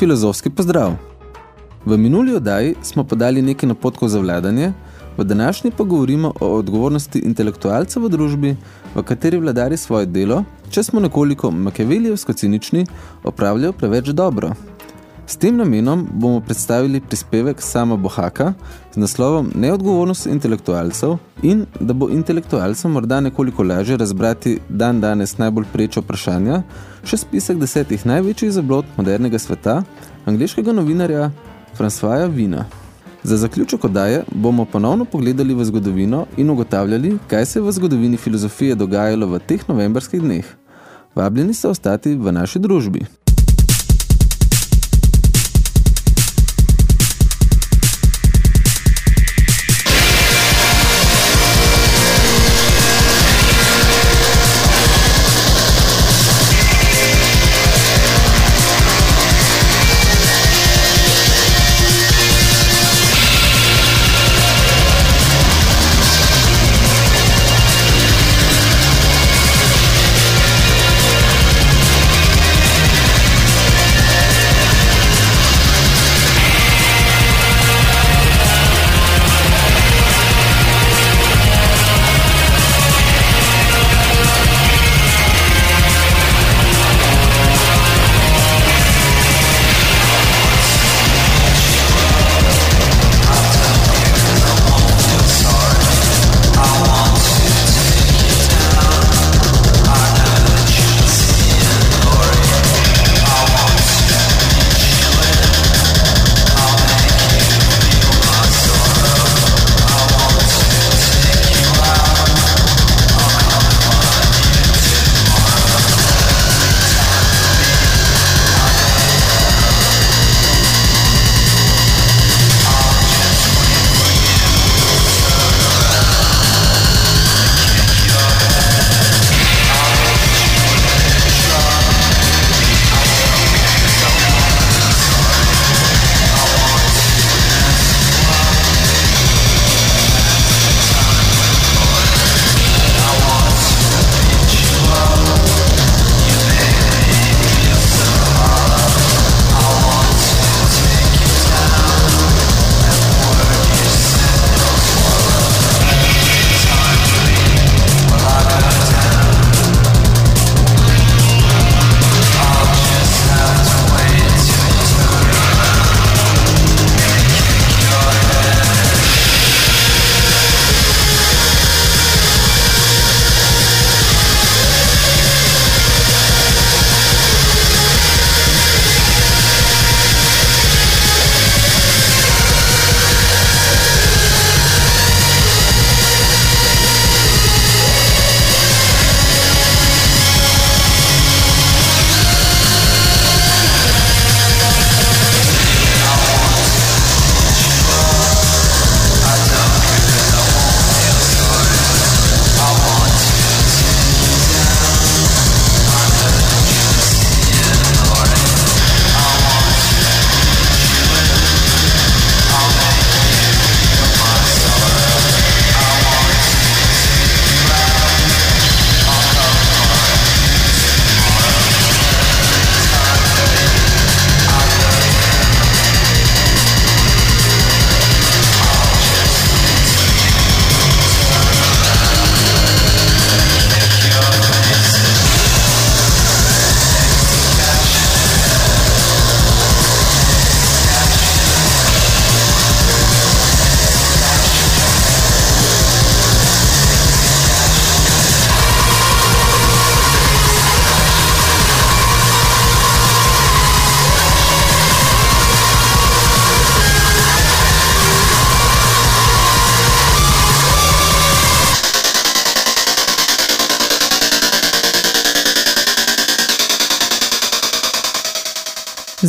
Filozofski pozdrav. V minuli oddaji smo podali nekaj napotkov za vladanje, v današnji pa govorimo o odgovornosti intelektualca v družbi, v kateri vladari svoje delo, če smo nekoliko makevelijevsko cinični, opravljajo preveč dobro. S tem namenom bomo predstavili prispevek Sama Bohaka z naslovom Neodgovornost intelektualcev in da bo intelektualcem morda nekoliko lažje razbrati dan danes najbolj prečo vprašanja, še spisek desetih največjih zablod modernega sveta, angliškega novinarja Françoisa Vina. Za zaključek oddaje bomo ponovno pogledali v zgodovino in ugotavljali, kaj se je v zgodovini filozofije dogajalo v teh novembrskih dneh. Vabljeni ste ostati v naši družbi.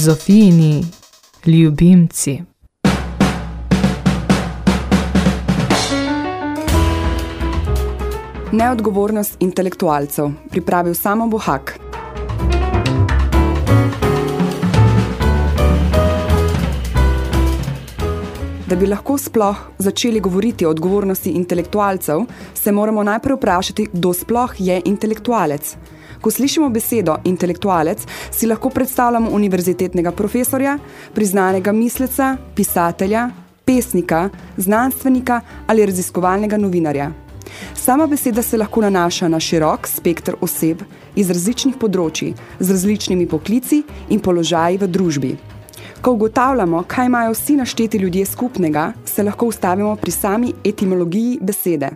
Zofijini ljubimci. Neodgovornost intelektualcev, pripravil samo Bohak. Da bi lahko sploh začeli govoriti o odgovornosti intelektualcev, se moramo najprej vprašati, kdo sploh je intelektualec. Ko slišimo besedo intelektualec, si lahko predstavljamo univerzitetnega profesorja, priznanega misleca, pisatelja, pesnika, znanstvenika ali raziskovalnega novinarja. Sama beseda se lahko nanaša na širok spektr oseb iz različnih področji, z različnimi poklici in položaji v družbi. Ko ugotavljamo, kaj imajo vsi našteti ljudje skupnega, se lahko ustavimo pri sami etimologiji besede.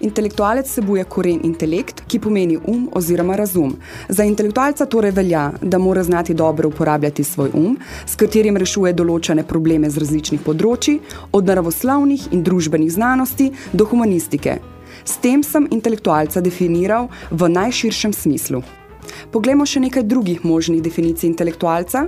Intelektualec sebuje koren intelekt, ki pomeni um oziroma razum. Za intelektualca torej velja, da mora znati dobro uporabljati svoj um, s katerim rešuje določene probleme z različnih področji, od naravoslovnih in družbenih znanosti do humanistike. S tem sem intelektualca definiral v najširšem smislu. Poglejmo še nekaj drugih možnih definicij intelektualca.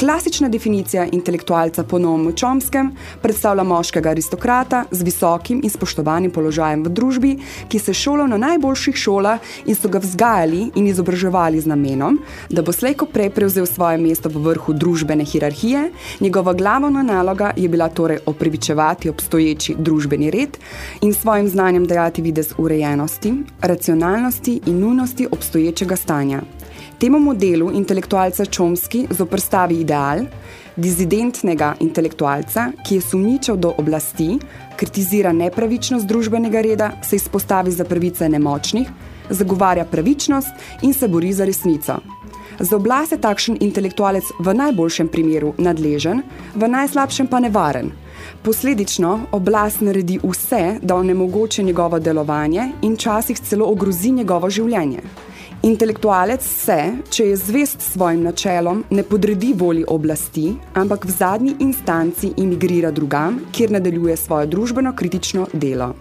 Klasična definicija intelektualca po novem Čomskem predstavlja moškega aristokrata z visokim in spoštovanim položajem v družbi, ki se šolal na najboljših šolah in so ga vzgajali in izobraževali z namenom, da bo slejko prej prevzel svoje mesto v vrhu družbene hierarhije, njegova glavna naloga je bila torej opravičevati obstoječi družbeni red in svojim znanjem dajati videz urejenosti, racionalnosti in nujnosti obstoječega stanja. Temu modelu intelektualca Čomski zoprstavi ideal dizidentnega intelektualca, ki je sumničal do oblasti, kritizira nepravičnost družbenega reda, se izpostavi za pravice nemočnih, zagovarja pravičnost in se bori za resnico. Za oblast je takšen intelektualec v najboljšem primeru nadležen, v najslabšem pa nevaren. Posledično oblast naredi vse, da onemogoče njegovo delovanje in časih celo ogrozi njegovo življenje. Intelektualec se, če je zvest svojim načelom, ne podredi voli oblasti, ampak v zadnji instanci imigrira drugam, kjer nadaljuje svoje družbeno kritično delo.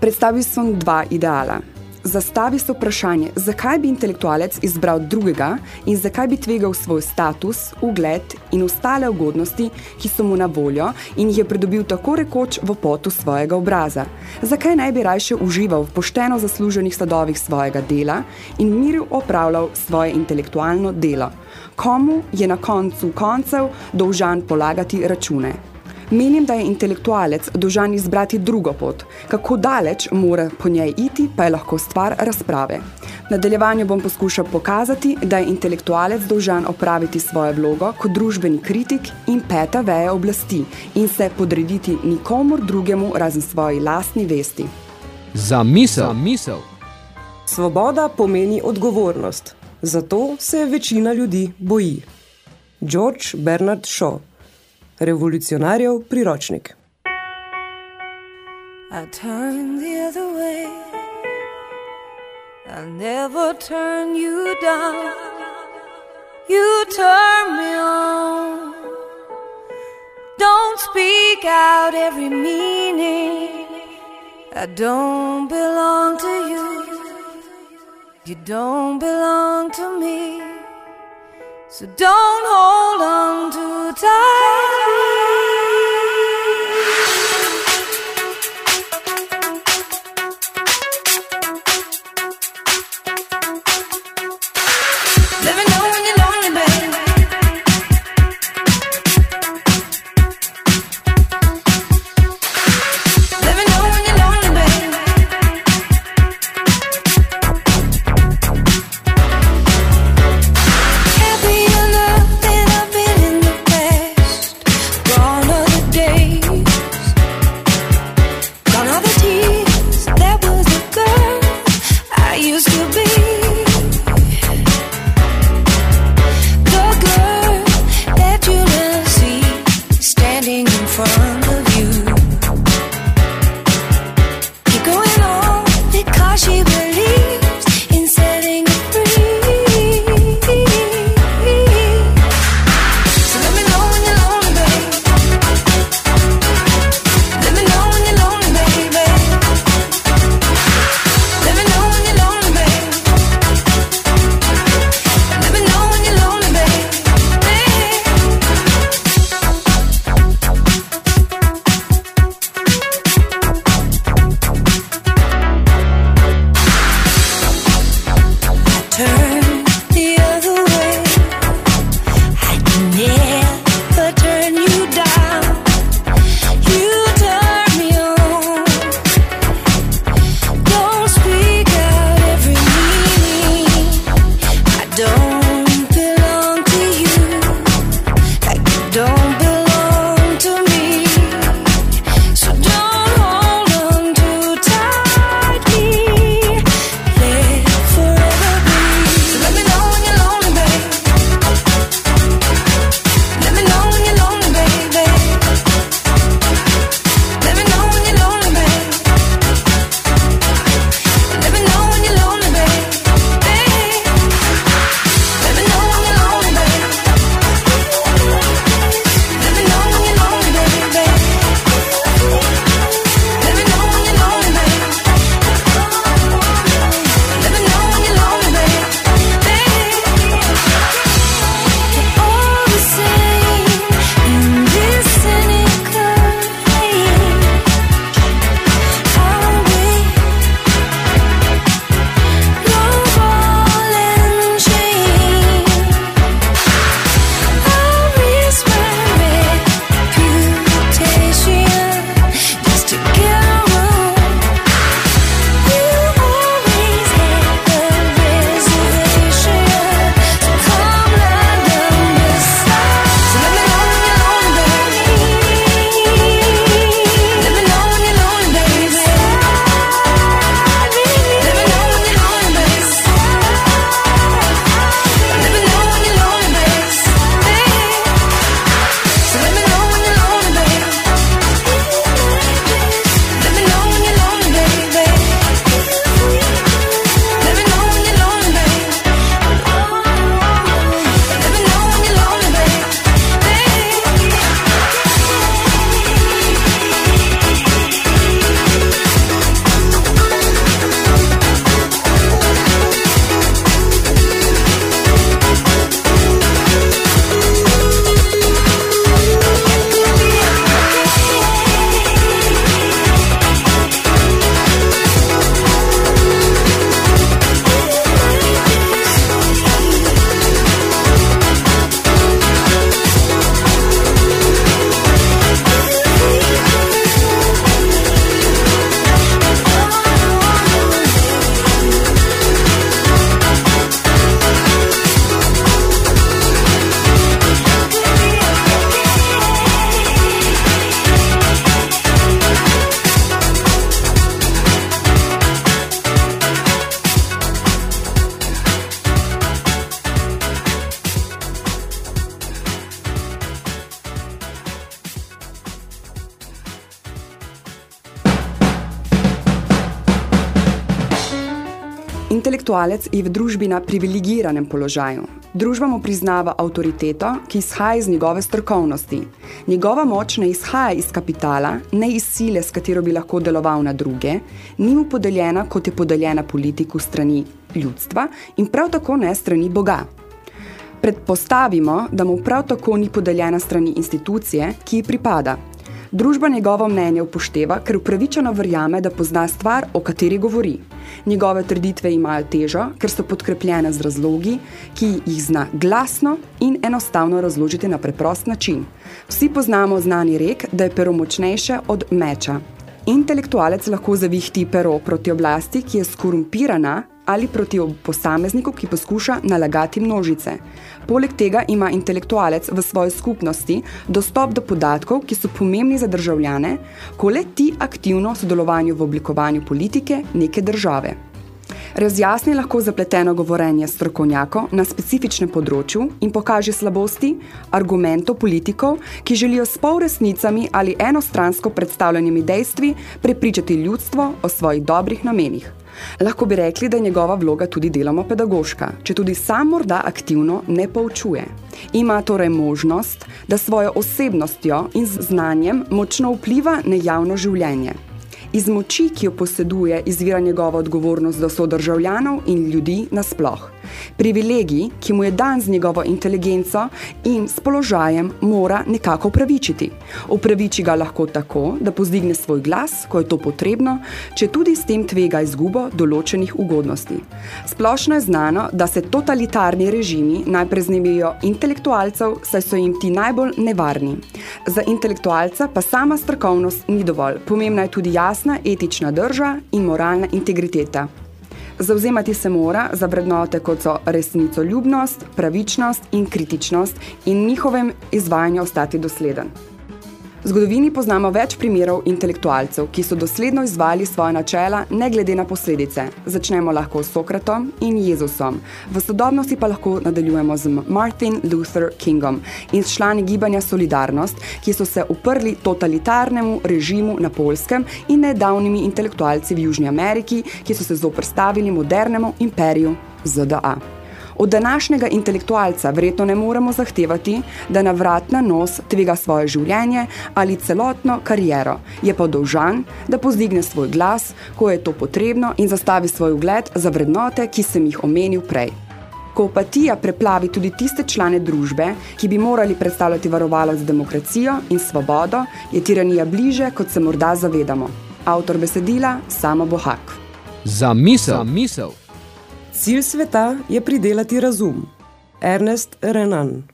Predstavil sem dva ideala – zastavi se vprašanje, zakaj bi intelektualec izbral drugega in zakaj bi tvegal svoj status, ugled in ostale ugodnosti, ki so mu na voljo in jih je pridobil tako rekoč v potu svojega obraza. Zakaj naj bi rajše užival v pošteno zasluženih sadovih svojega dela in miru opravljal svoje intelektualno delo? Komu je na koncu koncev dolžan polagati račune? Menim, da je intelektualec dožan izbrati drugo pot. Kako daleč mora po njej iti, pa je lahko stvar razprave. Nadaljevanju bom poskušal pokazati, da je intelektualec dolžan opraviti svojo vlogo kot družbeni kritik in peta veja oblasti in se podrediti nikomor drugemu razen svoji lastni vesti. Za misel. Za misel. Svoboda pomeni odgovornost. Zato se večina ljudi boji. George Bernard Shaw Revolucionarjev priročnik. I turn the other way. I'll never turn you down. You turn me on. Don't speak out every meaning. I don't belong to you. You don't belong to me. So don't hold on too tight. Intelektualec je v družbi na privilegiranem položaju. Družba mu priznava avtoriteto, ki izhaja iz njegove strokovnosti. Njegova moč ne izhaja iz kapitala, ne iz sile, s katero bi lahko deloval na druge, ni mu podeljena, kot je podeljena politiku strani ljudstva in prav tako ne strani Boga. Predpostavimo, da mu prav tako ni podeljena strani institucije, ki ji pripada. Družba njegovo mnenje upošteva, ker upravičeno verjame, da pozna stvar, o kateri govori. Njegove trditve imajo težo, ker so podkrepljene z razlogi, ki jih zna glasno in enostavno razložiti na preprost način. Vsi poznamo znani rek, da je pero močnejše od meča. Intelektualec lahko zavihti pero proti oblasti, ki je skorumpirana, ali proti posamezniku, ki poskuša nalagati množice. Poleg tega ima intelektualec v svoji skupnosti dostop do podatkov, ki so pomembni za državljane, ko le ti aktivno sodelovanju v oblikovanju politike neke države. Razjasni lahko zapleteno govorenje strokovnjakov na specifičnem področju in pokaže slabosti argumentov politikov, ki želijo s polresnicami ali enostransko predstavljenimi dejstvi prepričati ljudstvo o svojih dobrih namenih. Lahko bi rekli, da je njegova vloga tudi deloma pedagoška, če tudi sam morda aktivno ne poučuje. Ima torej možnost, da svojo osebnostjo in znanjem močno vpliva na javno življenje. Iz moči, ki jo poseduje, izvira njegova odgovornost do sodržavljanov in ljudi nasploh. Privilegij, ki mu je dan z njegovo inteligenco in s položajem, mora nekako upravičiti. Upraviči ga lahko tako, da pozdigne svoj glas, ko je to potrebno, če tudi s tem tvega izgubo določenih ugodnosti. Splošno je znano, da se totalitarni režimi najprej znemijo intelektualcev, saj so jim ti najbolj nevarni. Za intelektualca pa sama strokovnost ni dovolj. Pomembna je tudi jasna etična drža in moralna integriteta. Zauzemati se mora za vrednote, kot so resnicoljubnost, pravičnost in kritičnost in njihovem izvajanju ostati dosleden. V zgodovini poznamo več primerov intelektualcev, ki so dosledno izvali svoje načela, ne glede na posledice. Začnemo lahko s Sokratom in Jezusom. V sodobnosti pa lahko nadaljujemo z Martin Luther Kingom in s člani gibanja Solidarnost, ki so se uprli totalitarnemu režimu na Polskem in nedavnimi intelektualci v Južni Ameriki, ki so se zoprstavili modernemu imperiju ZDA. Od današnjega intelektualca verjetno ne moremo zahtevati, da na vrat na nos tvega svoje življenje ali celotno kariero. Je pa dolžan, da pozdigne svoj glas, ko je to potrebno in zastavi svoj ugled za vrednote, ki sem jih omenil prej. Ko opatija preplavi tudi tiste člane družbe, ki bi morali predstavljati varovalo za demokracijo in svobodo, je tiranija bliže, kot se morda zavedamo. Avtor besedila Samo Bohak. Za misel. Za misel. Cilj sveta je pridelati razum. Ernest Renan.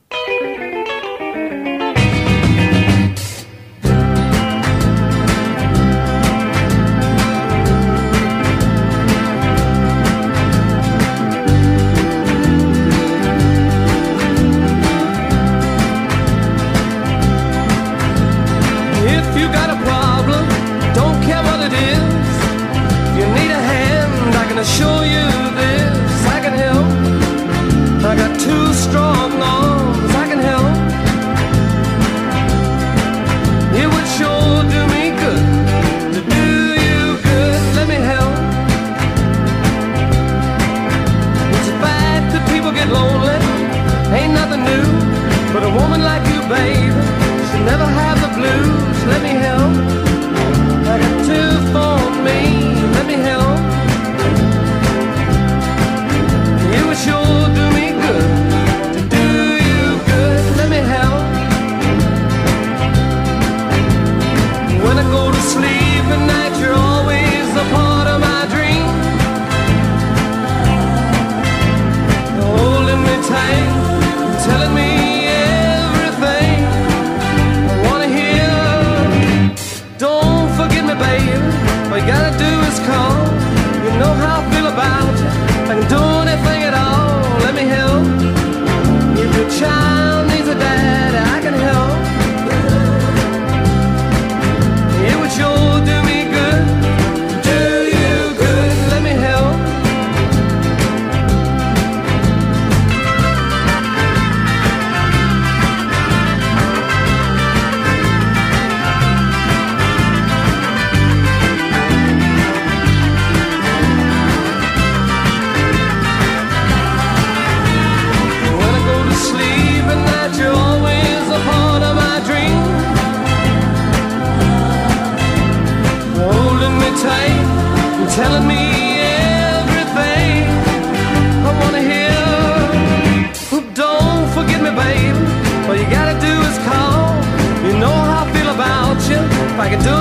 I got two strong arms, I can do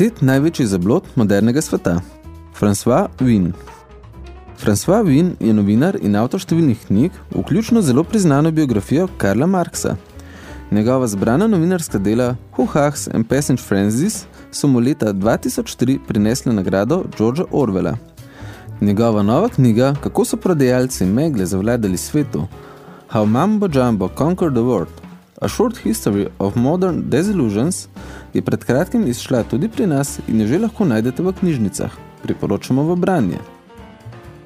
Deset največjih zablod modernega sveta. François Wien. François Wien je novinar in avtor številnih knjig, vključno zelo priznano biografijo Karla Marksa. Njegova zbrana novinarska dela Who Hacks and Passage Frenzies so mu leta 2003 prinesli nagrado Georgea Orwella. Njegova nova knjiga Kako so prodajalci megle zavladali svetu How Mambo Jumbo Conquered the World A Short History of Modern Desillusions je pred kratkim izšla tudi pri nas in jo že lahko najdete v knjižnicah. Priporočamo v branje.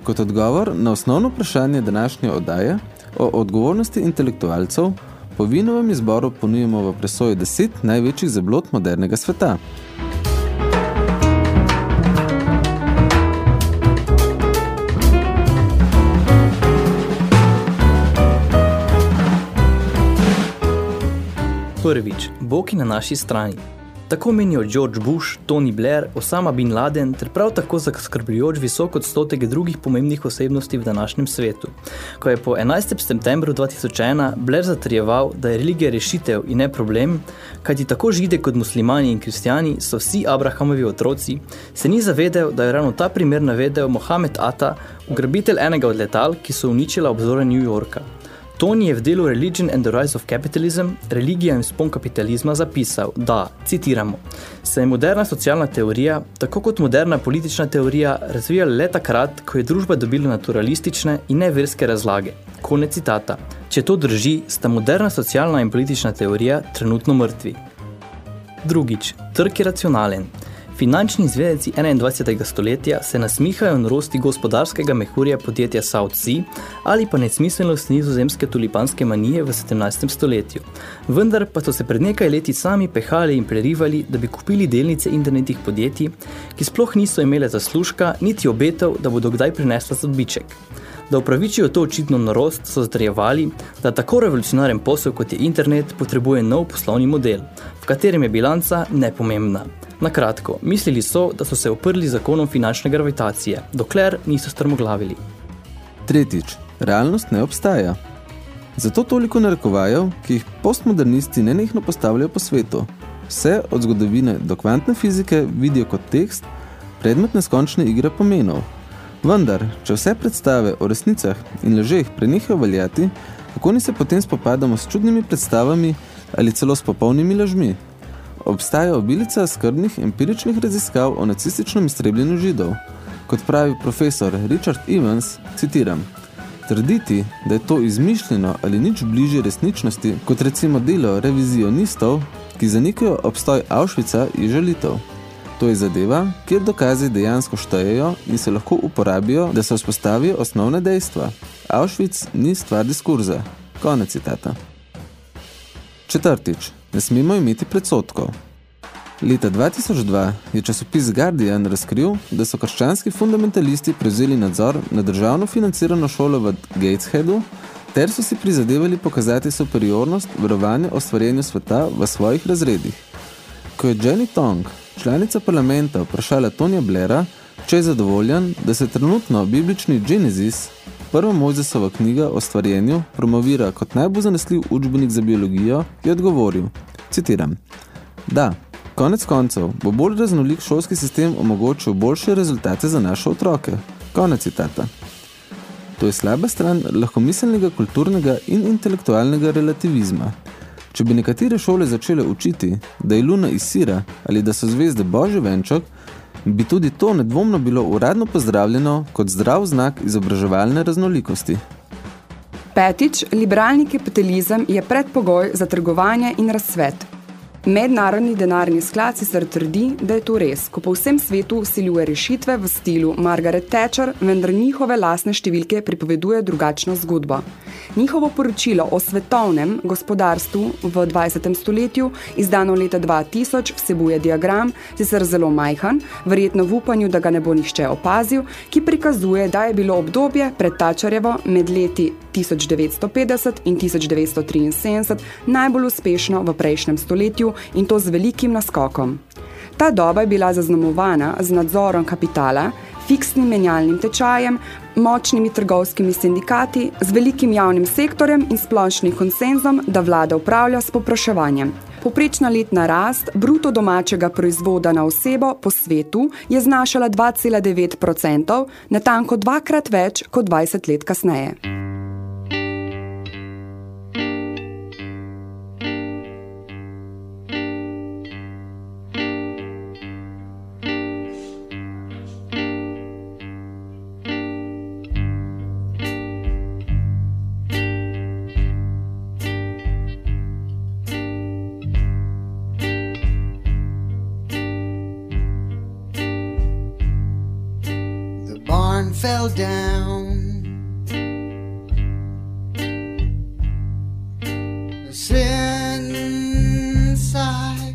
Kot odgovor na osnovno vprašanje današnje oddaje o odgovornosti intelektualcev, po Vinovem izboru ponujemo v presoji deset največjih zablod modernega sveta. Prvič, Bog je na naši strani. Tako menijo George Bush, Tony Blair, Osama Bin Laden ter prav tako zaskrbljujoč visok odstotek drugih pomembnih osebnosti v današnjem svetu. Ko je po 11. septembru 2001 Blair zatrjeval, da je religija rešitev in ne problem, kajti tako žide kot muslimani in kristjani so vsi Abrahamovi otroci, se ni zavedel, da je ravno ta primer navedel Mohamed Atta, ugrabitelj enega od letal, ki so uničila obzore New Yorka. Tony je v delu Religion and the Rise of Capitalism, religija in spon kapitalizma zapisal, da, citiramo, se je moderna socialna teorija, tako kot moderna politična teorija, razvijala le takrat, ko je družba dobila naturalistične in neverske razlage. Konec citata. Če to drži, sta moderna socialna in politična teorija trenutno mrtvi. Drugič, trg je racionalen. Finančni izvedenci 21. stoletja se nasmihajo norosti gospodarskega mehurja podjetja South Sea ali pa nesmiselnost nizozemske tulipanske manije v 17. stoletju. Vendar pa so se pred nekaj leti sami pehali in prerivali, da bi kupili delnice internetnih podjetij, ki sploh niso imele zaslužka, niti obetov, da bodo kdaj prinesla zadbiček. Da upravičijo to očitno norost, so zatrjevali, da tako revolucionaren posel kot je internet potrebuje nov poslovni model, v katerem je bilanca nepomembna. Na kratko, mislili so, da so se oprli zakonom finančne gravitacije, dokler niso strmoglavili. Tretjič, realnost ne obstaja. Zato toliko narekovajev, ki jih postmodernisti nenehno postavljajo po svetu. Vse od zgodovine do kvantne fizike vidijo kot tekst, predmet neskončne igre pomenov. Vendar, če vse predstave o resnicah in ležeh prenehajo veljati, kako ni se potem spopadamo s čudnimi predstavami ali celo s popolnimi lažmi? Obstaja obilica skrbnih empiričnih raziskav o nacističnem iztrebljenju židov. Kot pravi profesor Richard Evans, citiram, Trditi, da je to izmišljeno ali nič bližje resničnosti, kot recimo delo revizionistov, ki zanikajo obstoj Auschwitza, je žalitev. To je zadeva, kjer dokazi dejansko štejejo in se lahko uporabijo, da se vzpostavijo osnovne dejstva. Auschwitz ni stvar diskurza. Konec citata. Četrtič. Ne smemo imeti predsotkov. Leta 2002 je časopis Guardian razkril, da so krščanski fundamentalisti prevzeli nadzor na državno financirano šolo v Gatesheadu, ter so si prizadevali pokazati superiornost verovanja o stvarjenju sveta v svojih razredih. Ko je Jenny Tong, članica parlamenta, vprašala Tonja Blaira, če je zadovoljen, da se trenutno biblični Genesis, prva Mojzesova knjiga o stvarjenju, promovira kot najbolj zanesljiv učbenik za biologijo, je odgovoril, citiram, da, konec koncev bo bolj raznolik šolski sistem omogočil boljše rezultate za naše otroke. Konec citata. To je slaba stran lahkomiselnega kulturnega in intelektualnega relativizma. Če bi nekatere šole začele učiti, da je luna iz sira ali da so zvezde božji venčok, bi tudi to nedvomno bilo uradno pozdravljeno kot zdrav znak izobraževalne raznolikosti. Petič, liberalni kapitalizem je predpogoj za trgovanje in razsvet. Mednarodni denarni sklad sicer trdi, da je to res, ko po vsem svetu usiljuje rešitve v stilu Margaret Thatcher, vendar njihove lasne številke pripoveduje drugačno zgodbo. Njihovo poročilo o svetovnem gospodarstvu v 20. stoletju, izdano leta 2000, vsebuje diagram, sicer zelo majhan, verjetno v upanju, da ga ne bo nihče opazil, ki prikazuje, da je bilo obdobje pred Thatcherjevo med leti 1950 in 1973 najbolj uspešno v prejšnjem stoletju in to z velikim naskokom. Ta doba je bila zaznamovana z nadzorom kapitala, fiksnim menjalnim tečajem, močnimi trgovskimi sindikati, z velikim javnim sektorjem in splošnim konsenzom, da vlada upravlja s popraševanjem. Poprečna letna rast bruto domačega proizvoda na osebo po svetu je znašala 2,9%, natanko dvakrat več kot 20 let kasneje. bow down. Since I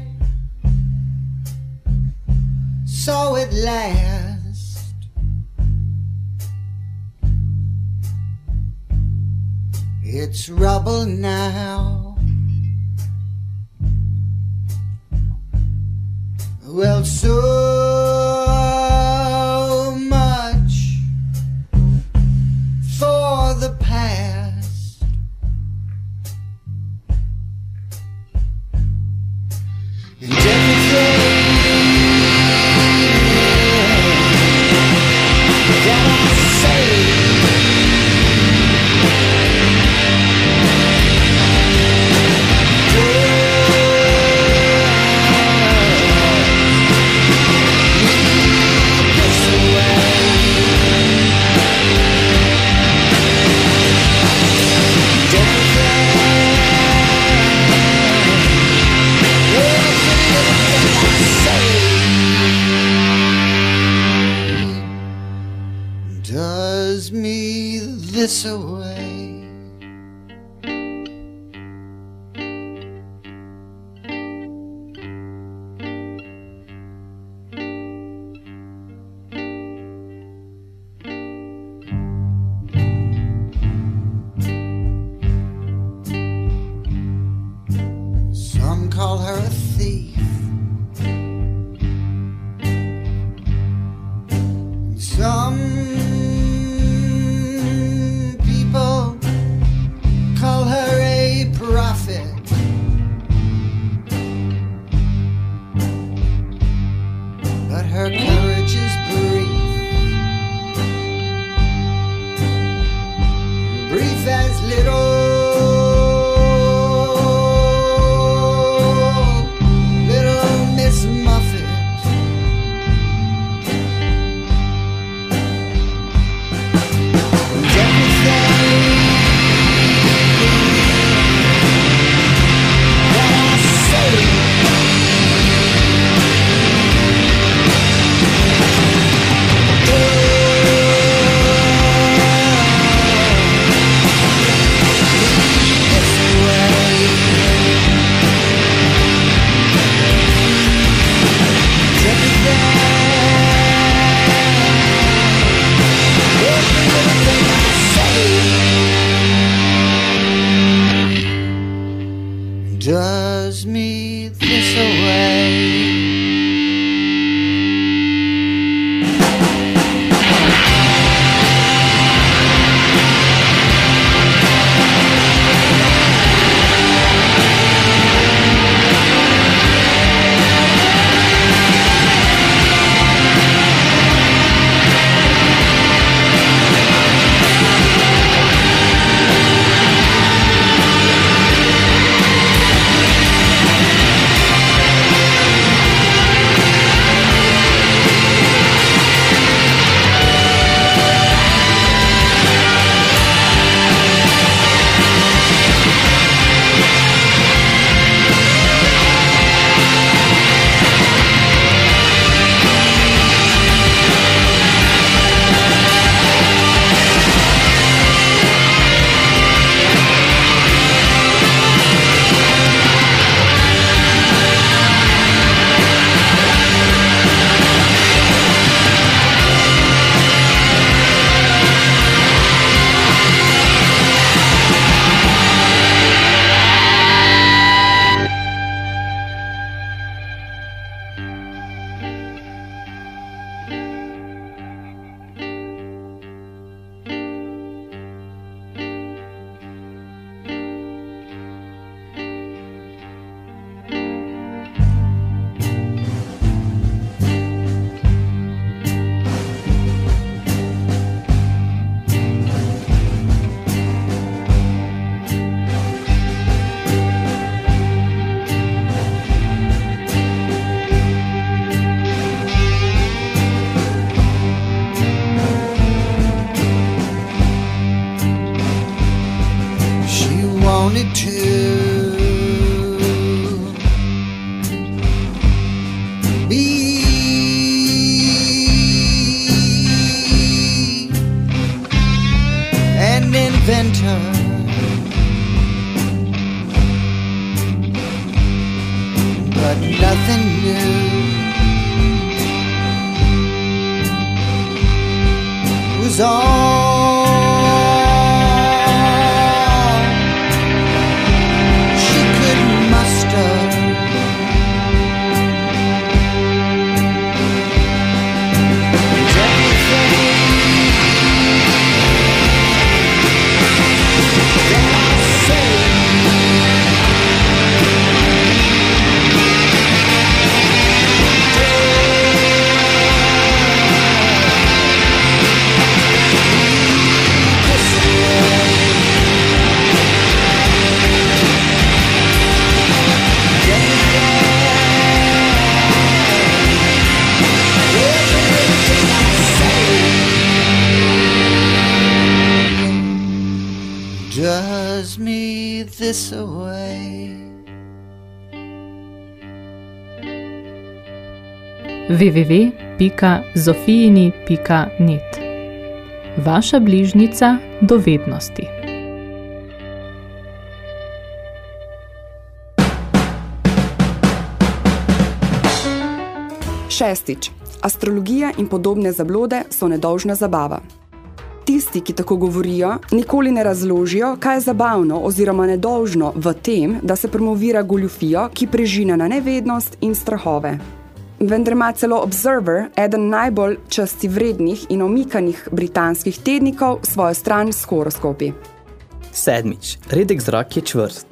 saw it last, it's rubble now. Well, so. Does me this away. www.zofijini.net Vaša bližnica dovednosti. Šestič. Astrologija in podobne zablode so nedolžna zabava. Tisti, ki tako govorijo, nikoli ne razložijo, kaj je zabavno oziroma nedolžno v tem, da se promovira goljufijo, ki prežina na nevednost in strahove. Vendar ima celo Observer, eden najbolj časti vrednih in omikanih britanskih tednikov, svojo stran s horoskopi. Sedmič. Redek zrak je čvrst.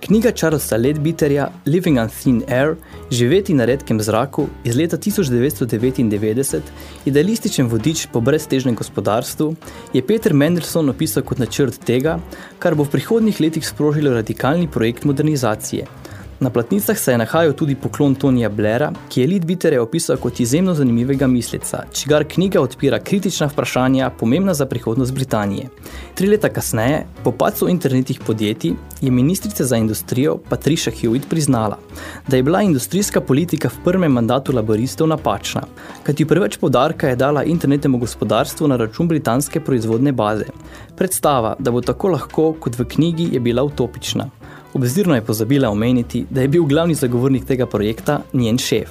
Knjiga Charlesa Ledbitterja Living on Thin Air, Živeti na redkem zraku iz leta 1999, idealističen vodič po breztežnem gospodarstvu, je Peter Mendelssohn opisal kot načrt tega, kar bo v prihodnjih letih sprožilo radikalni projekt modernizacije. Na platnicah se je nahajal tudi poklon Tonija Blaira, ki je Leadbeaterja opisal kot izjemno zanimivega misleca, čigar knjiga odpira kritična vprašanja, pomembna za prihodnost Britanije. Tri leta kasneje, po pacu internetnih podjetij, je ministrica za industrijo Patricia Hewitt priznala, da je bila industrijska politika v prvem mandatu laboristov napačna, kajti preveč podarka je dala internetnemu gospodarstvu na račun britanske proizvodne baze. Predstava, da bo tako lahko kot v knjigi, je bila utopična. Obzirno je pozabila omeniti, da je bil glavni zagovornik tega projekta njen šef.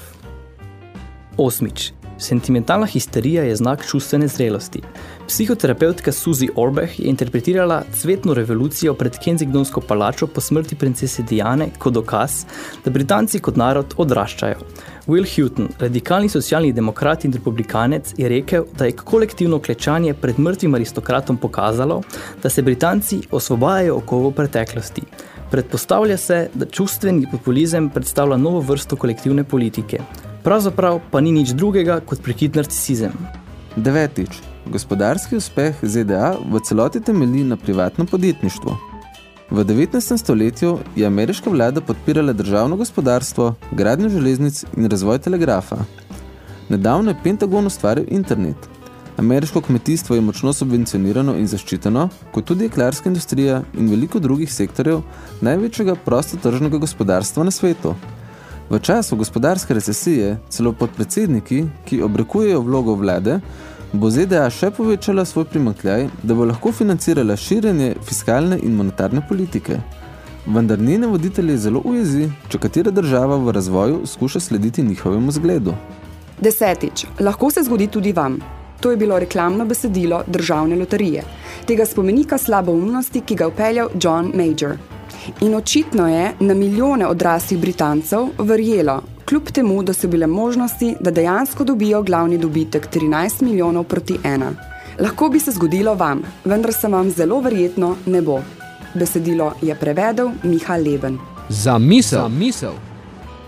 Osmič. Sentimentalna histerija je znak čustvene zrelosti. Psihoterapeutka Suzy Orbach je interpretirala cvetno revolucijo pred Kensingtonsko palačo po smrti princese Diane kot dokaz, da Britanci kot narod odraščajo. Will Houghton, radikalni socialni demokrat in republikanec, je rekel, da je kolektivno klečanje pred mrtvim aristokratom pokazalo, da se Britanci osvobajajo okovo preteklosti. Predpostavlja se, da čustveni populizem predstavlja novo vrsto kolektivne politike. Pravzaprav pa ni nič drugega kot prikrit narcisizem. Devetič. Gospodarski uspeh ZDA v celoti temelji na privatnem podjetništvu. V 19. stoletju je ameriška vlada podpirala državno gospodarstvo, gradnjo železnic in razvoj telegrafa. Nedavno je Pentagon ustvaril internet. Ameriško kmetijstvo je močno subvencionirano in zaščiteno, kot tudi jeklarska industrija in veliko drugih sektorjev največjega prostotržnega gospodarstva na svetu. V času gospodarske recesije celo podpredsedniki, ki obrekujejo vlogo vlade, bo ZDA še povečala svoj primankljaj, da bo lahko financirala širjenje fiskalne in monetarne politike. Vendar njene voditelje zelo ujezi, če katera država v razvoju skuša slediti njihovemu zgledu. Desetič. Lahko se zgodi tudi vam. To je bilo reklamno besedilo državne loterije, tega spomenika slaboumnosti, ki ga je upeljal John Major. In očitno je na milijone odraslih Britancev verjelo, kljub temu, da so bile možnosti, da dejansko dobijo glavni dobitek 13 milijonov proti ena. Lahko bi se zgodilo vam, vendar se vam zelo verjetno ne bo. Besedilo je prevedel Miha Leben. Za misel. Za misel.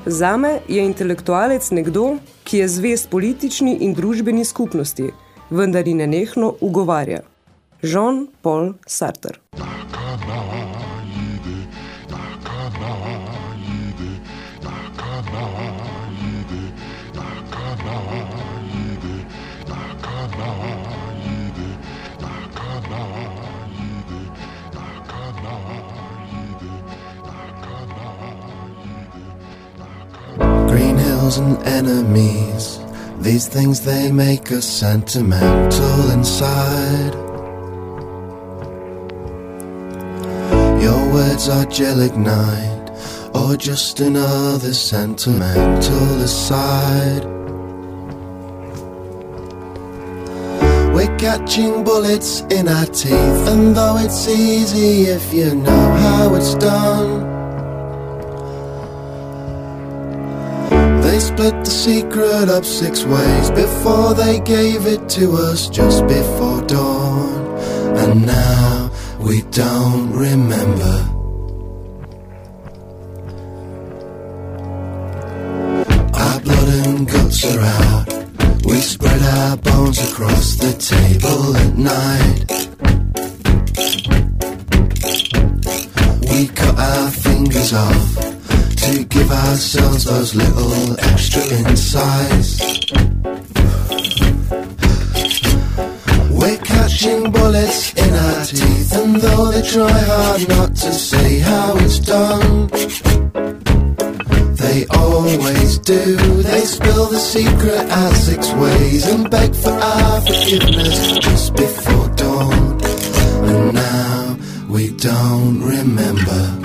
Zame je intelektualec nekdo, ki je zvest politični in družbeni skupnosti, vendar ji nenehno ugovarja. Jean-Paul Sartre. Green hills and enemies. These things they make us sentimental inside. Your words are gelignite, or just another sentimental aside. We're catching bullets in our teeth, and though it's easy if you know how it's done. Split the secret up six ways before they gave it to us just before dawn. And now we don't remember. Our blood and guts are out. We spread our bones across the table at night. We cut our fingers off to give ourselves those little extra insights. We're catching bullets in our teeth, and though they try hard not to say how it's done, they always do. They spill the secret out six ways and beg for our forgiveness just before dawn. And now we don't remember.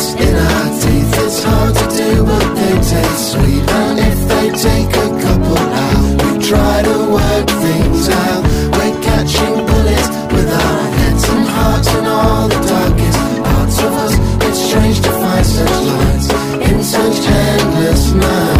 Bullets in our teeth. It's hard to do, but they taste sweet. And if they take a couple out, we try to work things out. We're catching bullets with our heads and hearts and all the darkest parts of us. It's strange to find such lights in such endless night.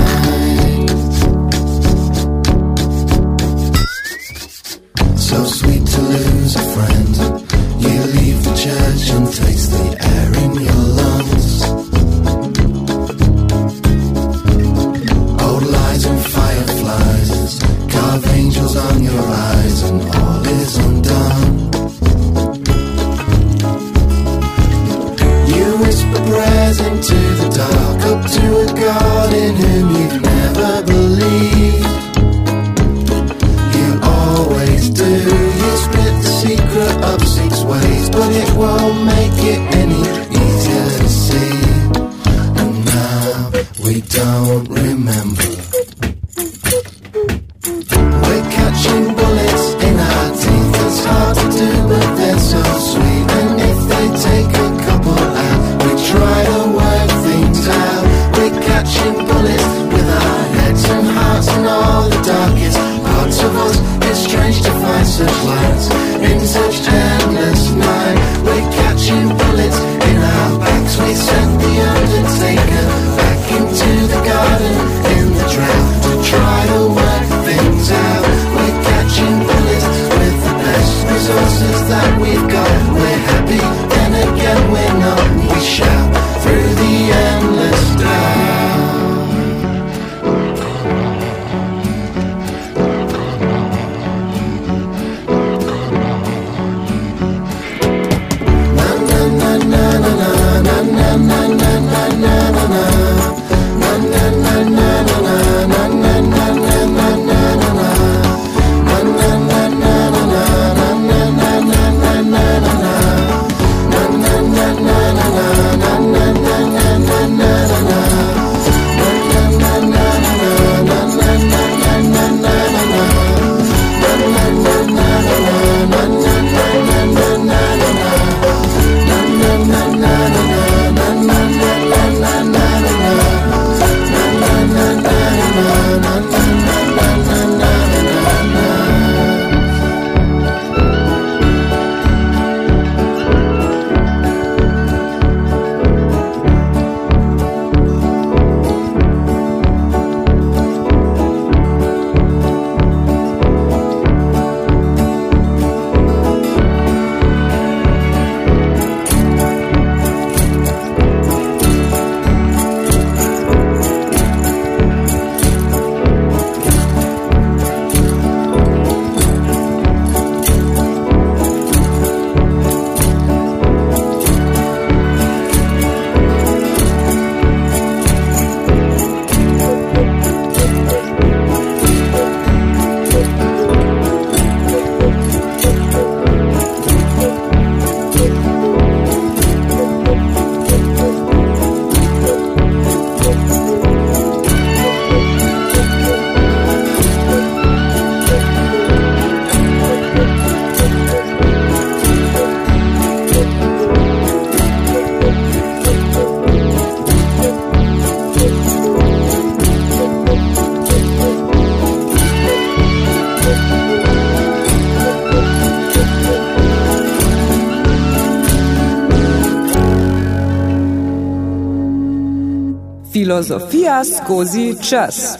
Filozofija skozi čas.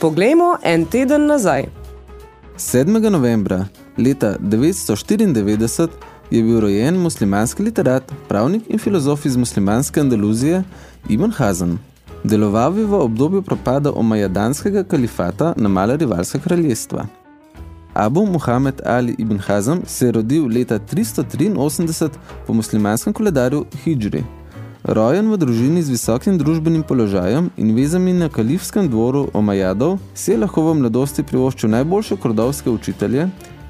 Poglejmo en teden nazaj. 7. novembra leta 994 je bil rojen muslimanski literat, pravnik in filozof iz muslimanske Andaluzije Ibn Hazan. Deloval je v obdobju propada omajadanskega kalifata na mala rivalska kraljestva. Abu Muhammad Ali ibn Hazam se je rodil leta 383 po muslimanskem koledarju Hidžri. Rojen v družini z visokim družbenim položajem in vezami na kalifskem dvoru Omajadov, si je lahko v mladosti privoščil najboljše kordovske učitelje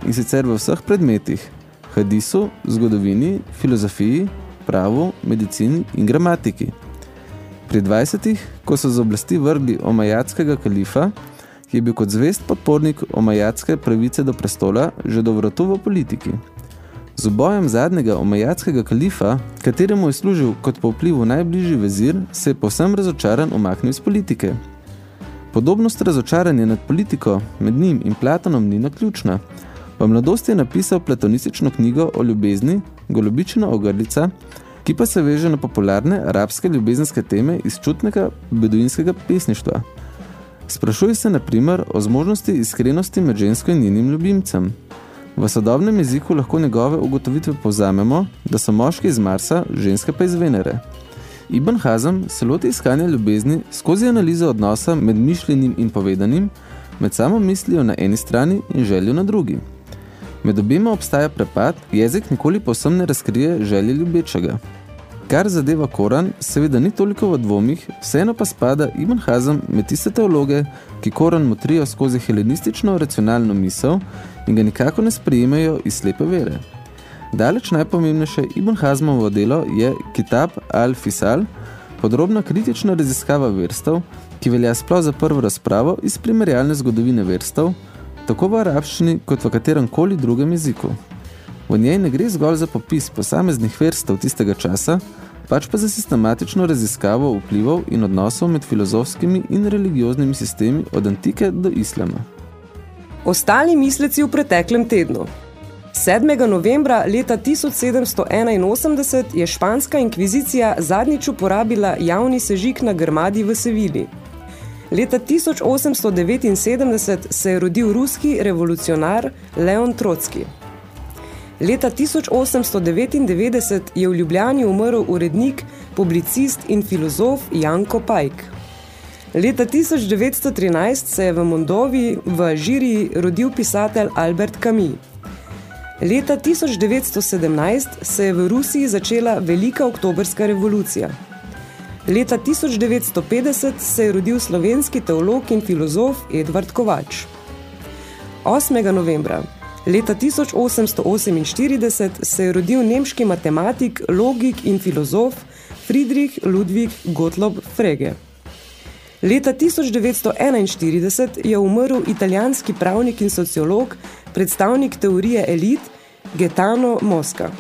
in sicer v vseh predmetih – hadisu, zgodovini, filozofiji, pravu, medicini in gramatiki. Pri 20. ko so z oblasti vrgli omajadskega kalifa, je bil kot zvest podpornik omajadske pravice do prestola že do vratu v politiki. Z obojem zadnjega omajadskega kalifa, kateremu je služil kot po vplivu najbližji vezir, se je povsem razočaran umaknil iz politike. Podobnost razočaranja nad politiko med njim in Platonom ni naključna. V mladosti je napisal platonistično knjigo o ljubezni, Golobičina ogrlica, ki pa se veže na popularne arabske ljubezenske teme iz čutnega beduinskega pesništva. Sprašuje se na primer o zmožnosti iskrenosti med žensko in njenim ljubimcem. V sodobnem jeziku lahko njegove ugotovitve povzamemo, da so moški iz Marsa, ženske pa iz Venere. Ibn Hazam se loti iskanja ljubezni skozi analizo odnosa med mišljenim in povedanim, med samo mislijo na eni strani in željo na drugi. Med obima obstaja prepad, jezik nikoli povsem ne razkrije želje ljubečega. Kar zadeva Koran, seveda ni toliko v dvomih, vseeno pa spada Ibn Hazam med tiste teologe, ki Koran motrijo skozi helenistično racionalno misel in ga nikako ne sprejemajo iz slepe vere. Daleč najpomembnejše Ibn Hazmovo delo je Kitab al-Fisal, podrobna kritična raziskava verstev, ki velja sploh za prvo razpravo iz primerjalne zgodovine verstev, tako v arabščini kot v katerem koli drugem jeziku. V njej ne gre zgolj za popis posameznih verstev tistega časa, pač pa za sistematično raziskavo vplivov in odnosov med filozofskimi in religioznimi sistemi od antike do islama. Ostali misleci v preteklem tednu. 7. novembra leta 1781 je španska inkvizicija zadnjič uporabila javni sežik na grmadi v Sevili. Leta 1879 se je rodil ruski revolucionar Leon Trotski. Leta 1899 je v Ljubljani umrl urednik, publicist in filozof Janko Pajk. Leta 1913 se je v Mondoviji v Alžiriji rodil pisatelj Albert Camus. Leta 1917 se je v Rusiji začela Velika oktobrska revolucija. Leta 1950 se je rodil slovenski teolog in filozof Edvard Kovač. 8. novembra Leta 1848 se je rodil nemški matematik, logik in filozof Friedrich Ludwig Gottlob Frege. Leta 1941 je umrl italijanski pravnik in sociolog, predstavnik teorije elit Gaetano Mosca.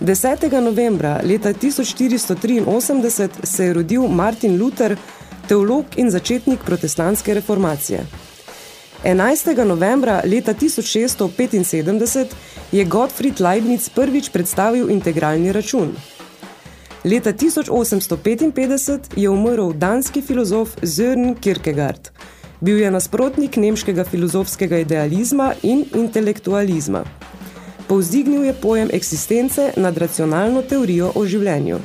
10. novembra leta 1483 se je rodil Martin Luther, teolog in začetnik protestantske reformacije. 11. novembra leta 1675 je Gottfried Leibniz prvič predstavil integralni račun. Leta 1855 je umrl danski filozof Søren Kierkegaard. Bil je nasprotnik nemškega filozofskega idealizma in intelektualizma. Povzdignil je pojem eksistence nad racionalno teorijo o življenju.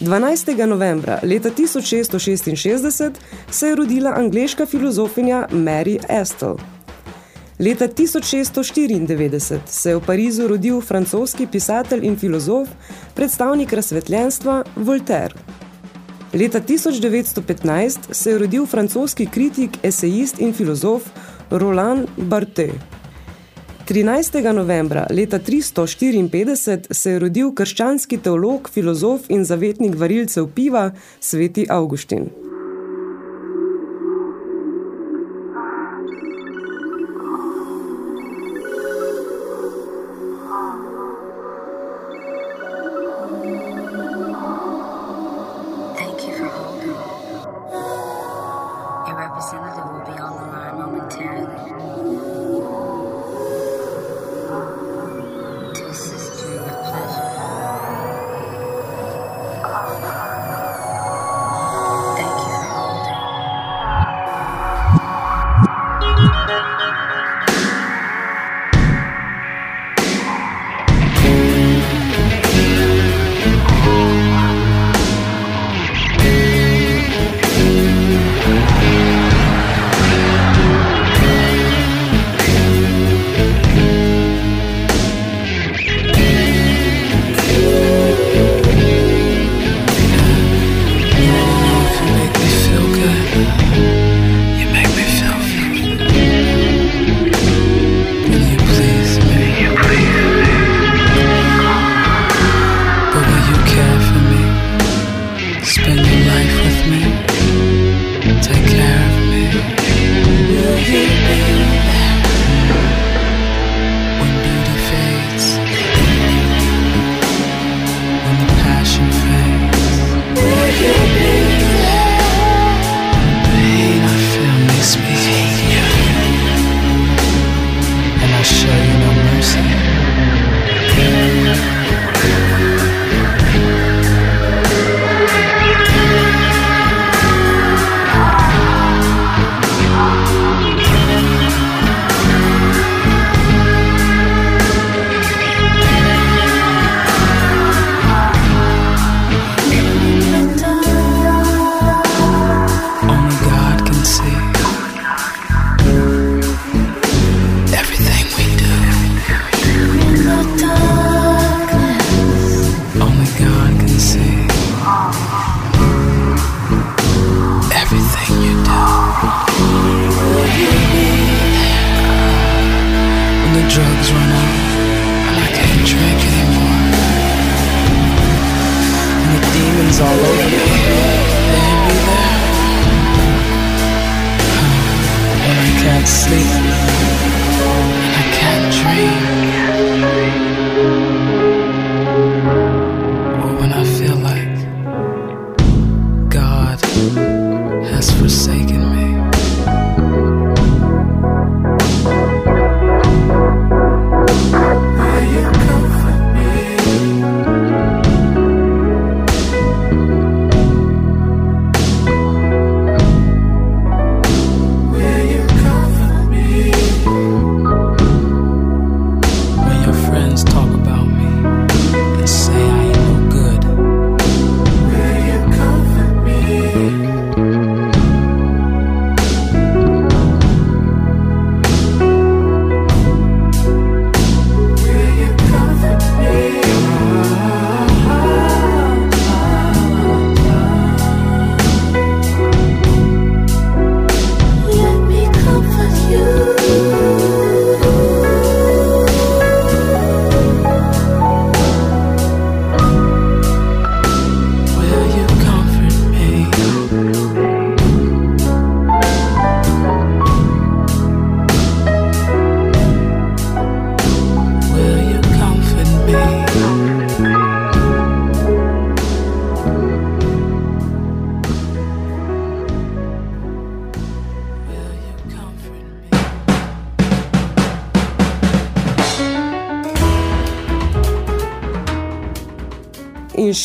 12. novembra leta 1666 se je rodila angleška filozofinja Mary Astle. Leta 1694 se je v Parizu rodil francoski pisatelj in filozof, predstavnik razsvetljenstva Voltaire. Leta 1915 se je rodil francoski kritik, esejist in filozof Roland Barthes. 13. novembra leta 354 se je rodil krščanski teolog, filozof in zavetnik varilcev piva Sveti Augustin.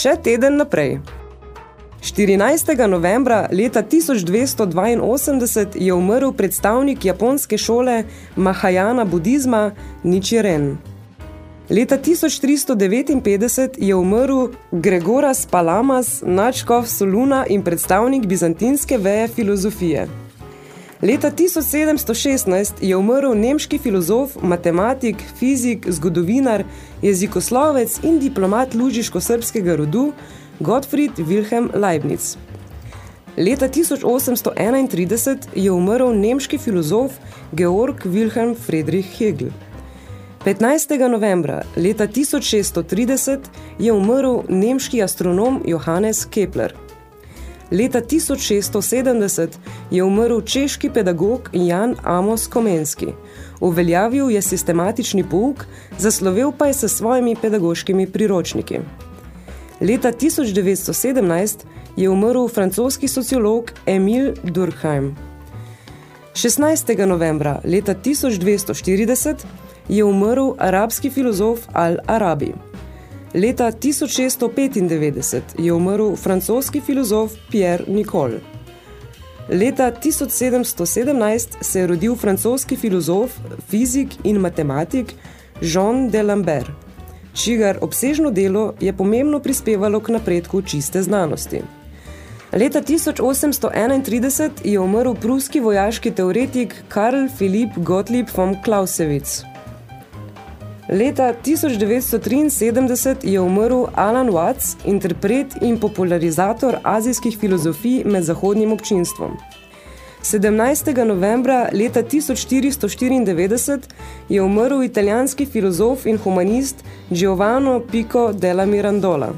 Še teden naprej. 14. novembra leta 1282 je umrl predstavnik japonske šole Mahajana budizma Nichiren. Leta 1359 je umrl Gregoras Palamas, načkov Soluna in predstavnik bizantinske veje filozofije. Leta 1716 je umrl nemški filozof, matematik, fizik, zgodovinar, jezikoslovec in diplomat lužiško-srbskega rodu Gottfried Wilhelm Leibniz. Leta 1831 je umrl nemški filozof Georg Wilhelm Friedrich Hegel. 15. novembra leta 1630 je umrl nemški astronom Johannes Kepler. Leta 1670 je umrl češki pedagog Jan Amos Komenski. Uveljavil je sistematični pouk, zaslovel pa je se svojimi pedagoškimi priročniki. Leta 1917 je umrl francoski sociolog Emile Durkheim. 16. novembra leta 1240 je umrl arabski filozof Al-Arabi. Leta 1695 je umrl francoski filozof Pierre Nicole. Leta 1717 se je rodil francoski filozof, fizik in matematik Jean de Lambert, čigar obsežno delo je pomembno prispevalo k napredku čiste znanosti. Leta 1831 je umrl pruski vojaški teoretik Karl Philipp Gottlieb von Clausewitz. Leta 1973 je umrl Alan Watts, interpret in popularizator azijskih filozofij med zahodnim občinstvom. 17. novembra leta 1494 je umrl italijanski filozof in humanist Giovanni Pico della Mirandola.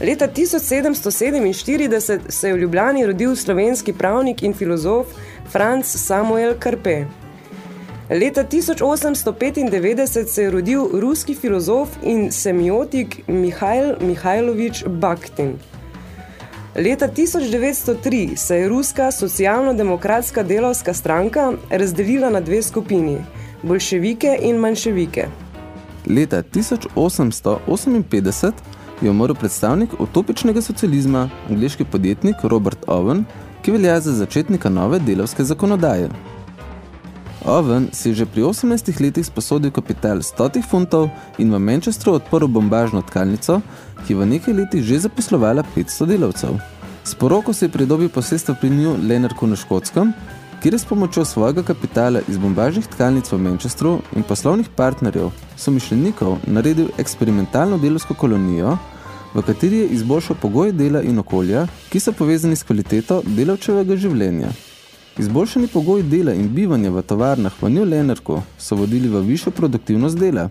Leta 1747 se je v Ljubljani rodil slovenski pravnik in filozof Franz Samuel Karpe. Leta 1895 se je rodil ruski filozof in semiotik Mihajl Mihajlovič Bakhtin. Leta 1903 se je ruska socialno-demokratska delovska stranka razdelila na dve skupini, bolševike in manjševike. Leta 1858 je umrl predstavnik utopičnega socializma, angliški podjetnik Robert Owen, ki velja za začetnika nove delovske zakonodaje. Owen si že pri 18 letih sposodil kapital 100 funtov in v Manchesteru odprl bombažno tkalnico, ki v nekaj letih že zaposlovala 500 delavcev. S poroko se je pridobil posestvo pri nju Lenarku na Škotskem, kjer je s pomočjo svojega kapitala iz bombažnih tkalnic v Manchesteru in poslovnih partnerjev somišljenikov naredil eksperimentalno delovsko kolonijo, v kateri je izboljšal pogoje dela in okolja, ki so povezani s kvaliteto delavčevega življenja. Izboljšani pogoji dela in bivanja v tovarnah v New Lenarku so vodili v višjo produktivnost dela.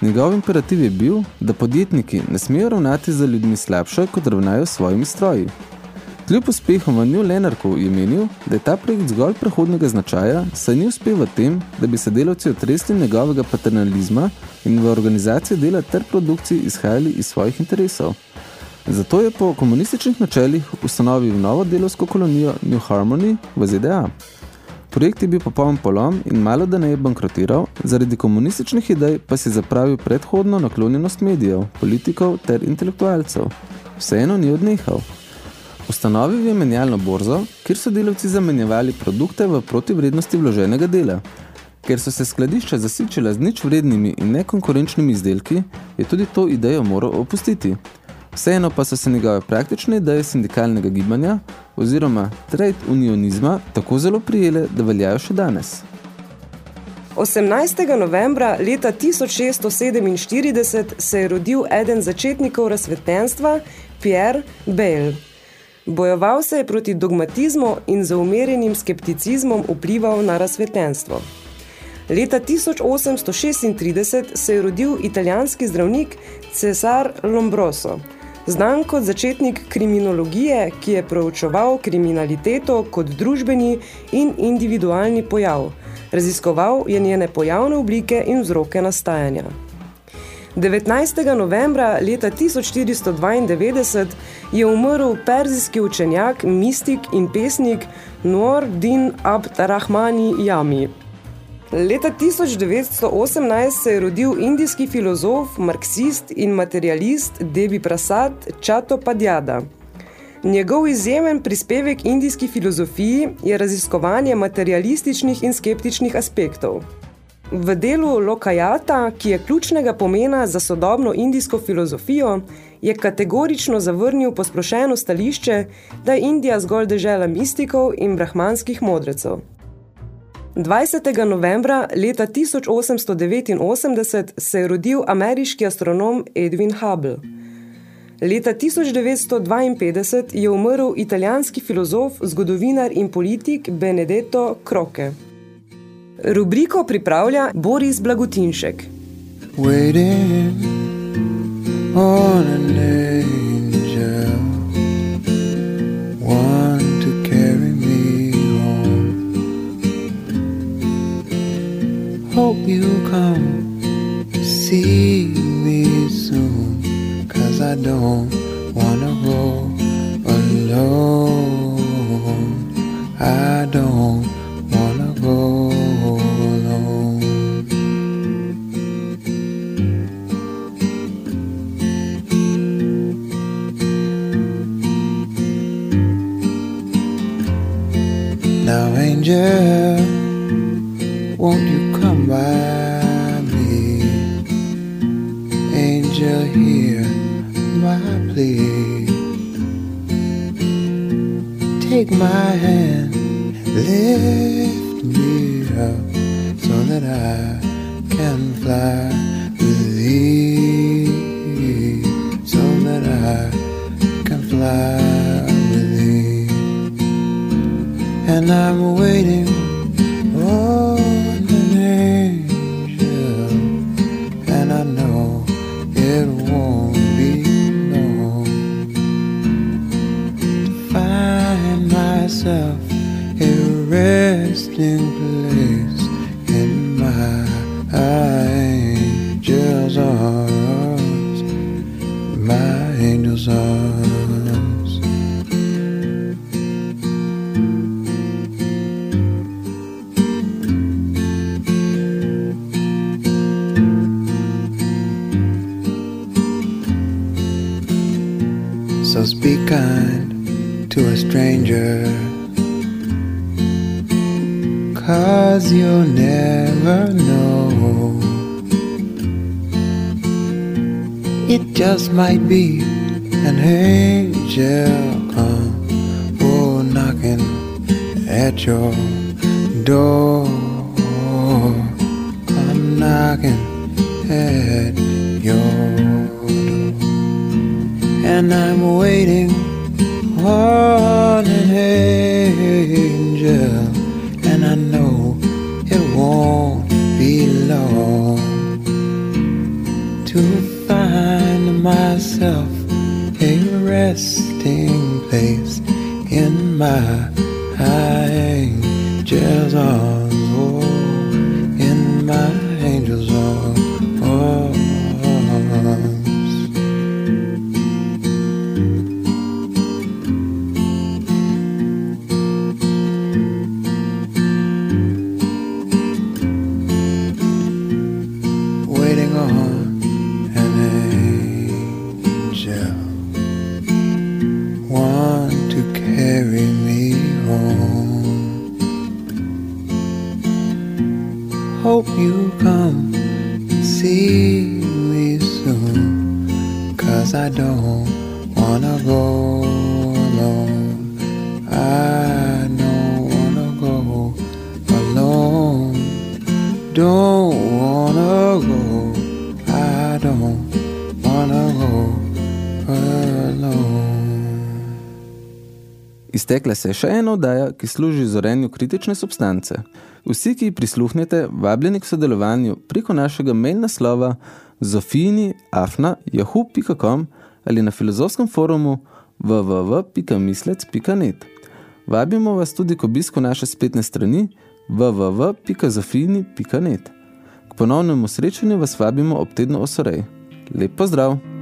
Njegov imperativ je bil, da podjetniki ne smejo ravnati za ljudmi slabše, kot ravnajo s svojimi stroji. Kljub uspehom v New Lenarku je menil, da je ta projekt zgolj prehodnega značaja, saj ni uspel v tem, da bi se delavci otresli njegovega paternalizma in v organizaciji dela ter produkciji izhajali iz svojih interesov. Zato je po komunističnih načelih ustanovil novo delovsko kolonijo New Harmony v ZDA. Projekt je bil popoln polom in malo da ne je bankrotiral, zaradi komunističnih idej pa si zapravil predhodno naklonjenost medijev, politikov ter intelektualcev. Vseeno ni odnehal. Ustanovil je menjalno borzo, kjer so delavci zamenjevali produkte v protivrednosti vloženega dela. Ker so se skladišča zasičila z nič vrednimi in nekonkurenčnimi izdelki, je tudi to idejo moral opustiti. Vseeno pa so se njegove praktične ideje sindikalnega gibanja oziroma trade unionizma tako zelo prijele, da veljajo še danes. 18. novembra leta 1647 se je rodil eden začetnikov razsvetljenstva, Pierre Bayle. Bojeval se je proti dogmatizmu in za umerjenim skepticizmom vplival na razsvetljenstvo. Leta 1836 se je rodil italijanski zdravnik Cesar Lombroso, znan kot začetnik kriminologije, ki je proučeval kriminaliteto kot družbeni in individualni pojav. Raziskoval je njene pojavne oblike in vzroke nastajanja. 19. novembra leta 1492 je umrl perzijski učenjak, mistik in pesnik Nur Din Abd Rahmani Jami. Leta 1918 se je rodil indijski filozof, marksist in materialist Devi Prasad Chattopadhyada. Njegov izjemen prispevek indijski filozofiji je raziskovanje materialističnih in skeptičnih aspektov. V delu Lokajata, ki je ključnega pomena za sodobno indijsko filozofijo, je kategorično zavrnil posplošeno stališče, da je Indija zgolj dežela mistikov in brahmanskih modrecev. 20. novembra leta 1889 se je rodil ameriški astronom Edwin Hubble. Leta 1952 je umrl italijanski filozof, zgodovinar in politik Benedetto Croce. Rubriko pripravlja Boris Blagotinšek. Waiting on an angel, Hope you come see me soon, cause I don't wanna go alone. I don't wanna go alone. Now, angel, won't you Angel, hear my plea. Take my hand, lift me up so that I can fly with thee. So that I can fly with thee. And I'm waiting sorrow in my Iztekla se je še ena oddaja, ki služi zorenju kritične substance. Vsi, ki prisluhnete, vabljeni k sodelovanju preko našega mail naslova zofini.afna.jahu.com ali na filozofskem forumu www.mislec.net. Vabimo vas tudi k obisku naše spletne strani www.zofini.net. K ponovnemu srečanju vas vabimo ob tednu osorej. Lep pozdrav!